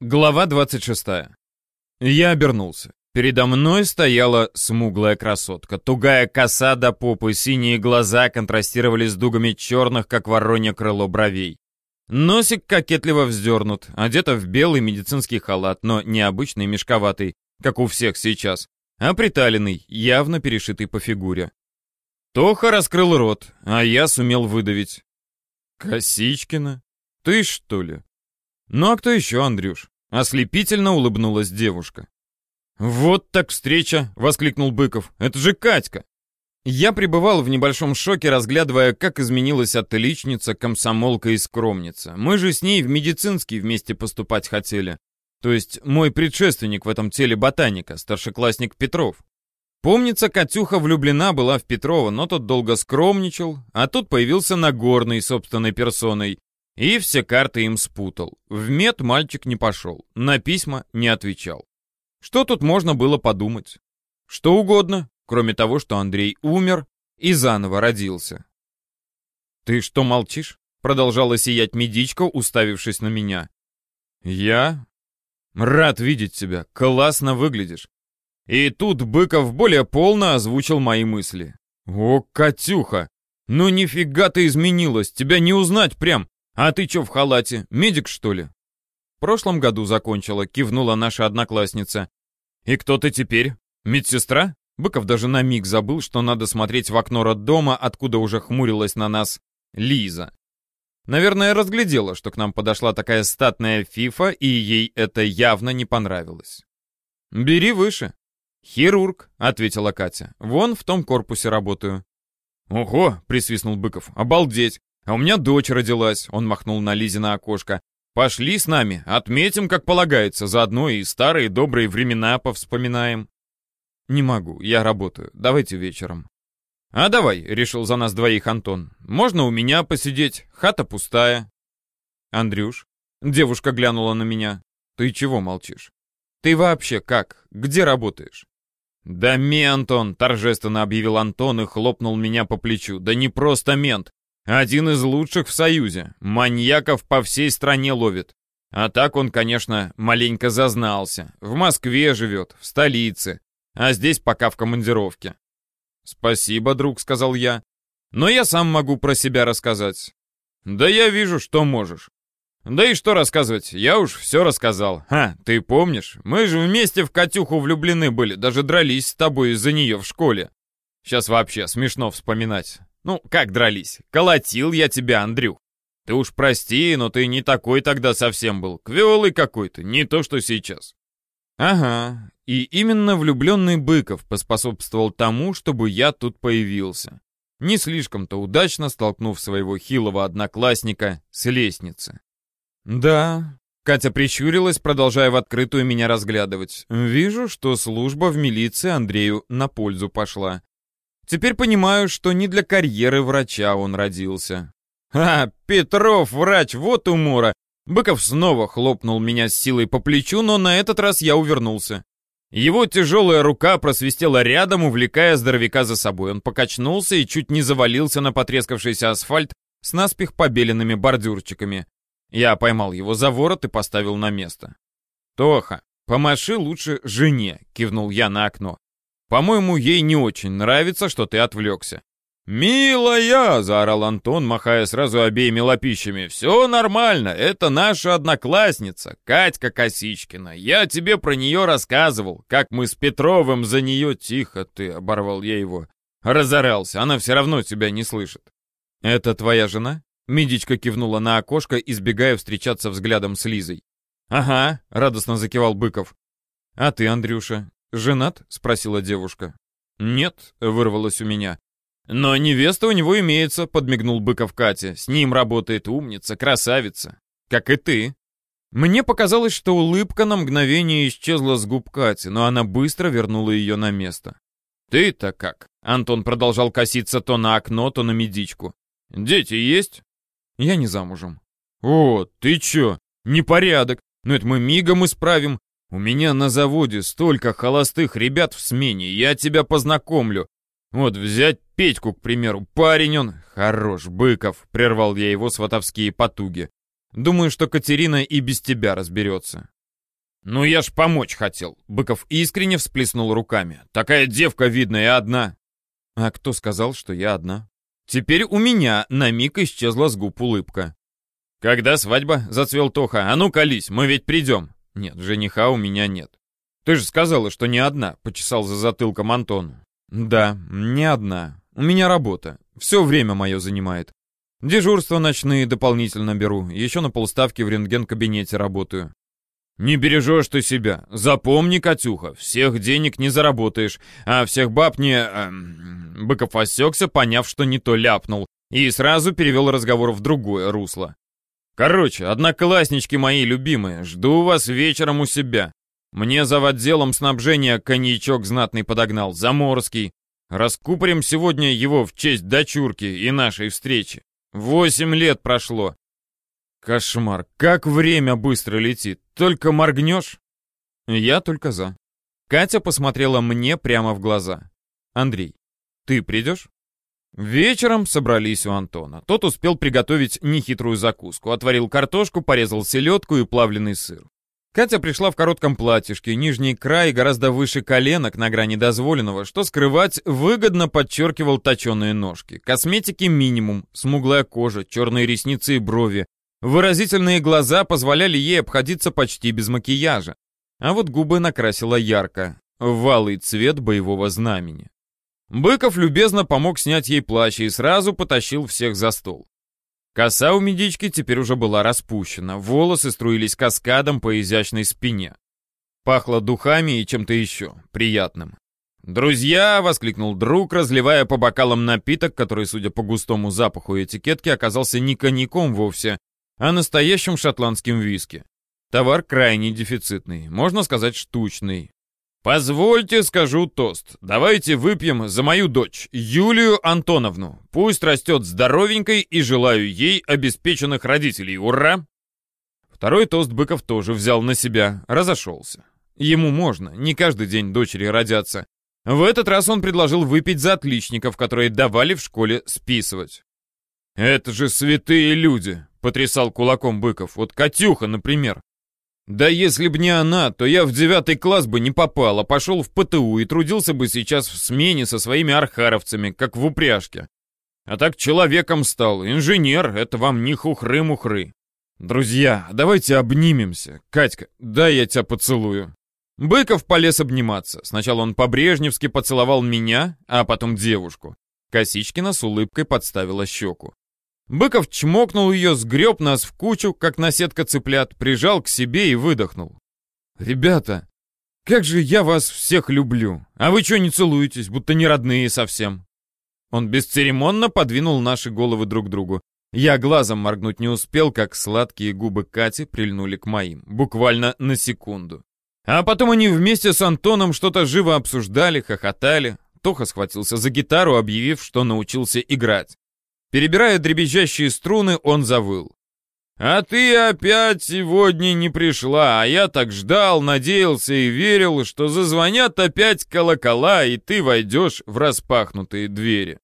Глава 26. Я обернулся. Передо мной стояла смуглая красотка. Тугая коса до попы, синие глаза контрастировали с дугами черных, как воронье крыло бровей. Носик кокетливо вздернут, одета в белый медицинский халат, но не обычный мешковатый, как у всех сейчас, а приталенный, явно перешитый по фигуре. Тоха раскрыл рот, а я сумел выдавить. «Косичкина? Ты что ли?» «Ну а кто еще, Андрюш?» Ослепительно улыбнулась девушка. «Вот так встреча!» — воскликнул Быков. «Это же Катька!» Я пребывал в небольшом шоке, разглядывая, как изменилась отличница, комсомолка и скромница. Мы же с ней в медицинский вместе поступать хотели. То есть мой предшественник в этом теле ботаника, старшеклассник Петров. Помнится, Катюха влюблена была в Петрова, но тот долго скромничал, а тут появился Нагорный собственной персоной и все карты им спутал. В мед мальчик не пошел, на письма не отвечал. Что тут можно было подумать? Что угодно, кроме того, что Андрей умер и заново родился. «Ты что молчишь?» — продолжала сиять медичка, уставившись на меня. «Я? Рад видеть тебя, классно выглядишь». И тут Быков более полно озвучил мои мысли. «О, Катюха! Ну нифига ты изменилась, тебя не узнать прям! «А ты чё в халате? Медик, что ли?» «В прошлом году закончила», — кивнула наша одноклассница. «И кто ты теперь? Медсестра?» Быков даже на миг забыл, что надо смотреть в окно роддома, откуда уже хмурилась на нас Лиза. Наверное, разглядела, что к нам подошла такая статная фифа, и ей это явно не понравилось. «Бери выше». «Хирург», — ответила Катя. «Вон в том корпусе работаю». «Ого!» — присвистнул Быков. «Обалдеть! А у меня дочь родилась, он махнул на Лизе на окошко. Пошли с нами, отметим, как полагается, заодно и старые добрые времена повспоминаем. Не могу, я работаю. Давайте вечером. А давай, решил за нас двоих Антон. Можно у меня посидеть, хата пустая. Андрюш, девушка глянула на меня. Ты чего молчишь? Ты вообще как? Где работаешь? «Да мент он!» — торжественно объявил Антон и хлопнул меня по плечу. «Да не просто мент! Один из лучших в Союзе. Маньяков по всей стране ловит. А так он, конечно, маленько зазнался. В Москве живет, в столице. А здесь пока в командировке. «Спасибо, друг», — сказал я. «Но я сам могу про себя рассказать». «Да я вижу, что можешь». «Да и что рассказывать, я уж все рассказал. Ха, ты помнишь? Мы же вместе в Катюху влюблены были, даже дрались с тобой из-за нее в школе. Сейчас вообще смешно вспоминать. Ну, как дрались? Колотил я тебя, Андрюх. Ты уж прости, но ты не такой тогда совсем был. Квелый какой-то, не то что сейчас. Ага, и именно влюбленный Быков поспособствовал тому, чтобы я тут появился. Не слишком-то удачно столкнув своего хилого одноклассника с лестницы. Да, Катя прищурилась, продолжая в открытую меня разглядывать. Вижу, что служба в милиции Андрею на пользу пошла. Теперь понимаю, что не для карьеры врача он родился. «А, Петров, врач, вот умора!» Быков снова хлопнул меня с силой по плечу, но на этот раз я увернулся. Его тяжелая рука просвистела рядом, увлекая здоровяка за собой. Он покачнулся и чуть не завалился на потрескавшийся асфальт с наспех побеленными бордюрчиками. Я поймал его за ворот и поставил на место. «Тоха, помаши лучше жене», — кивнул я на окно. По-моему, ей не очень нравится, что ты отвлекся». «Милая!» — заорал Антон, махая сразу обеими лопищами. «Все нормально, это наша одноклассница, Катька Косичкина. Я тебе про нее рассказывал, как мы с Петровым за нее...» «Тихо ты!» — оборвал я его. Разорался, она все равно тебя не слышит. «Это твоя жена?» Медичка кивнула на окошко, избегая встречаться взглядом с Лизой. «Ага», — радостно закивал Быков. «А ты, Андрюша, «Женат?» — спросила девушка. «Нет», — вырвалось у меня. «Но невеста у него имеется», — подмигнул Быков Катя. «С ним работает умница, красавица. Как и ты». Мне показалось, что улыбка на мгновение исчезла с губ Кати, но она быстро вернула ее на место. «Ты-то как?» — Антон продолжал коситься то на окно, то на медичку. «Дети есть?» «Я не замужем». «О, ты чё? Непорядок. Но это мы мигом исправим. У меня на заводе столько холостых ребят в смене, я тебя познакомлю. Вот взять Петьку, к примеру, парень он, хорош, Быков, прервал я его сватовские потуги. Думаю, что Катерина и без тебя разберется. «Ну я ж помочь хотел!» Быков искренне всплеснул руками. «Такая девка видная одна!» «А кто сказал, что я одна?» Теперь у меня на миг исчезла с губ улыбка. «Когда свадьба?» — зацвел Тоха. «А ну, колись, мы ведь придем!» «Нет, жениха у меня нет». «Ты же сказала, что не одна», — почесал за затылком Антон. «Да, не одна. У меня работа. Все время мое занимает. Дежурства ночные дополнительно беру. Еще на полставки в рентген-кабинете работаю. «Не бережешь ты себя. Запомни, Катюха, всех денег не заработаешь, а всех баб не...» эм... Быков осекся, поняв, что не то ляпнул, и сразу перевел разговор в другое русло. «Короче, однокласснички мои любимые, жду вас вечером у себя. Мне за отделом снабжения коньячок знатный подогнал, заморский. Раскупорим сегодня его в честь дочурки и нашей встречи. Восемь лет прошло. Кошмар, как время быстро летит. Только моргнешь? Я только за. Катя посмотрела мне прямо в глаза. Андрей, ты придешь? Вечером собрались у Антона. Тот успел приготовить нехитрую закуску. Отварил картошку, порезал селедку и плавленый сыр. Катя пришла в коротком платьишке, нижний край гораздо выше коленок на грани дозволенного, что скрывать выгодно подчеркивал точеные ножки. Косметики минимум, смуглая кожа, черные ресницы и брови, Выразительные глаза позволяли ей обходиться почти без макияжа. А вот губы накрасила ярко, валый цвет боевого знамени. Быков любезно помог снять ей плащ и сразу потащил всех за стол. Коса у медички теперь уже была распущена, волосы струились каскадом по изящной спине. Пахло духами и чем-то еще, приятным. «Друзья!» — воскликнул друг, разливая по бокалам напиток, который, судя по густому запаху этикетки, оказался не коньяком вовсе, а настоящим шотландским виски. Товар крайне дефицитный, можно сказать штучный. Позвольте скажу тост. Давайте выпьем за мою дочь, Юлию Антоновну. Пусть растет здоровенькой и желаю ей обеспеченных родителей. Ура! Второй тост Быков тоже взял на себя, разошелся. Ему можно, не каждый день дочери родятся. В этот раз он предложил выпить за отличников, которые давали в школе списывать. «Это же святые люди!» потрясал кулаком Быков. Вот Катюха, например. Да если б не она, то я в девятый класс бы не попал, а пошел в ПТУ и трудился бы сейчас в смене со своими архаровцами, как в упряжке. А так человеком стал, инженер, это вам не хухры-мухры. Друзья, давайте обнимемся. Катька, дай я тебя поцелую. Быков полез обниматься. Сначала он по-брежневски поцеловал меня, а потом девушку. Косичкина с улыбкой подставила щеку. Быков чмокнул ее, сгреб нас в кучу, как наседка цыплят, прижал к себе и выдохнул. «Ребята, как же я вас всех люблю! А вы что не целуетесь, будто не родные совсем?» Он бесцеремонно подвинул наши головы друг к другу. Я глазом моргнуть не успел, как сладкие губы Кати прильнули к моим, буквально на секунду. А потом они вместе с Антоном что-то живо обсуждали, хохотали. Тоха схватился за гитару, объявив, что научился играть. Перебирая дребезжащие струны, он завыл. «А ты опять сегодня не пришла, а я так ждал, надеялся и верил, что зазвонят опять колокола, и ты войдешь в распахнутые двери».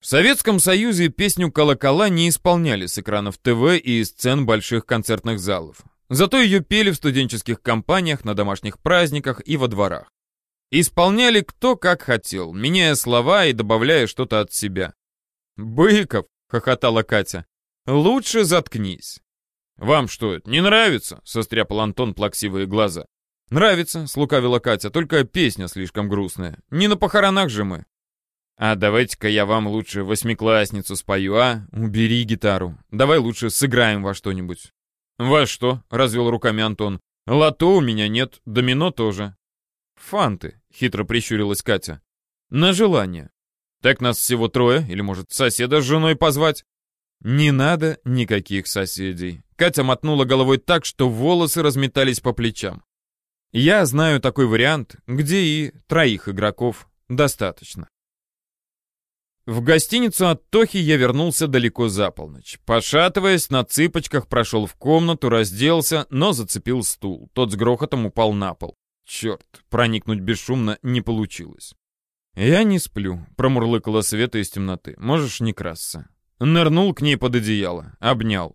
В Советском Союзе песню «Колокола» не исполняли с экранов ТВ и сцен больших концертных залов. Зато ее пели в студенческих компаниях, на домашних праздниках и во дворах. Исполняли кто как хотел, меняя слова и добавляя что-то от себя. «Быков!» — хохотала Катя. «Лучше заткнись». «Вам что, не нравится?» — состряпал Антон плаксивые глаза. «Нравится», — слукавила Катя, — «только песня слишком грустная. Не на похоронах же мы». «А давайте-ка я вам лучше восьмиклассницу спою, а? Убери гитару. Давай лучше сыграем во что-нибудь». «Во что?» — развел руками Антон. «Лото у меня нет, домино тоже». «Фанты», — хитро прищурилась Катя. «На желание. Так нас всего трое, или, может, соседа с женой позвать?» «Не надо никаких соседей». Катя мотнула головой так, что волосы разметались по плечам. «Я знаю такой вариант, где и троих игроков достаточно». В гостиницу от Тохи я вернулся далеко за полночь. Пошатываясь, на цыпочках прошел в комнату, разделся, но зацепил стул. Тот с грохотом упал на пол. Черт, проникнуть бесшумно не получилось. «Я не сплю», — промурлыкала Света из темноты. «Можешь не красться». Нырнул к ней под одеяло, обнял.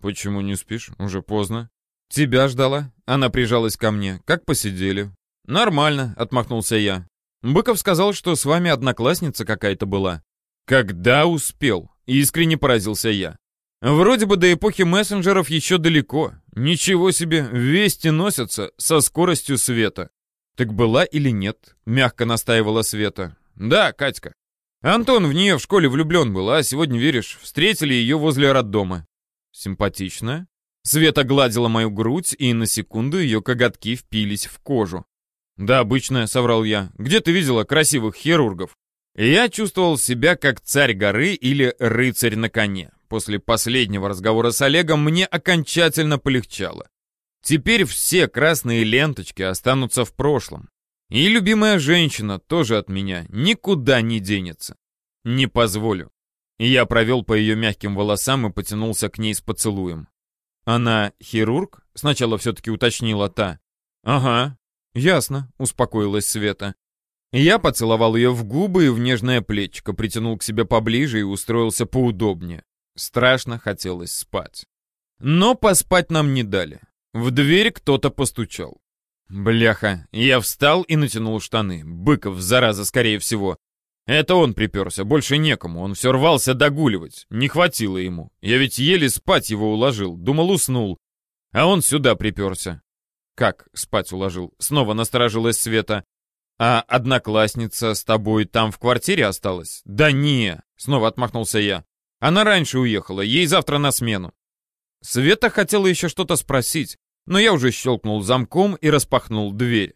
«Почему не спишь? Уже поздно». «Тебя ждала?» Она прижалась ко мне. «Как посидели?» «Нормально», — отмахнулся я. «Быков сказал, что с вами одноклассница какая-то была». «Когда успел?» — искренне поразился я. «Вроде бы до эпохи мессенджеров еще далеко. Ничего себе, вести носятся со скоростью света». «Так была или нет?» — мягко настаивала Света. «Да, Катька. Антон в нее в школе влюблен был, а сегодня, веришь, встретили ее возле роддома». «Симпатичная?» Света гладила мою грудь, и на секунду ее коготки впились в кожу. «Да, обычная», — соврал я. «Где ты видела красивых хирургов?» Я чувствовал себя как царь горы или рыцарь на коне. После последнего разговора с Олегом мне окончательно полегчало. Теперь все красные ленточки останутся в прошлом. И любимая женщина тоже от меня никуда не денется. Не позволю. Я провел по ее мягким волосам и потянулся к ней с поцелуем. Она хирург? Сначала все-таки уточнила та. Ага, ясно, успокоилась Света. Я поцеловал ее в губы и в нежное плечико, притянул к себе поближе и устроился поудобнее. Страшно хотелось спать. Но поспать нам не дали. В дверь кто-то постучал. Бляха, я встал и натянул штаны. Быков, зараза, скорее всего. Это он приперся, больше некому, он все рвался догуливать. Не хватило ему. Я ведь еле спать его уложил, думал, уснул. А он сюда приперся. Как спать уложил? Снова насторожилась Света. А одноклассница с тобой там в квартире осталась? Да не, снова отмахнулся я. Она раньше уехала, ей завтра на смену. Света хотела еще что-то спросить, но я уже щелкнул замком и распахнул дверь.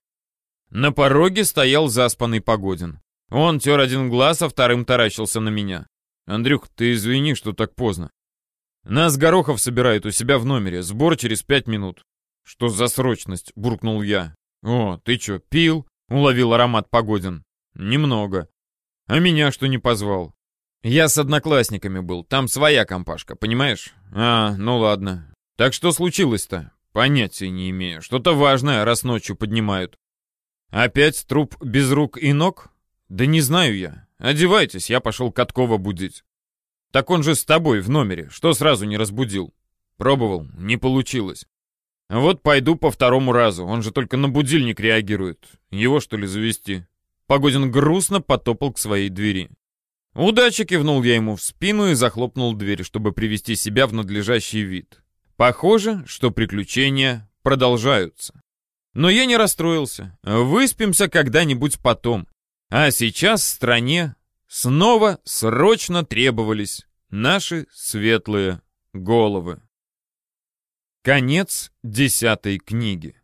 На пороге стоял заспанный Погодин. Он тер один глаз, а вторым таращился на меня. «Андрюх, ты извини, что так поздно. Нас Горохов собирает у себя в номере. Сбор через пять минут». «Что за срочность?» — буркнул я. «О, ты чё, пил?» — уловил аромат Погодин. «Немного. А меня что не позвал?» «Я с одноклассниками был. Там своя компашка, понимаешь?» «А, ну ладно. Так что случилось-то?» «Понятия не имею. Что-то важное, раз ночью поднимают». «Опять труп без рук и ног?» «Да не знаю я. Одевайтесь, я пошел Каткова будить». «Так он же с тобой в номере. Что сразу не разбудил?» «Пробовал. Не получилось». «Вот пойду по второму разу. Он же только на будильник реагирует. Его, что ли, завести?» Погодин грустно потопал к своей двери. «Удачи!» — кивнул я ему в спину и захлопнул дверь, чтобы привести себя в надлежащий вид. Похоже, что приключения продолжаются. Но я не расстроился. Выспимся когда-нибудь потом. А сейчас стране снова срочно требовались наши светлые головы. Конец десятой книги.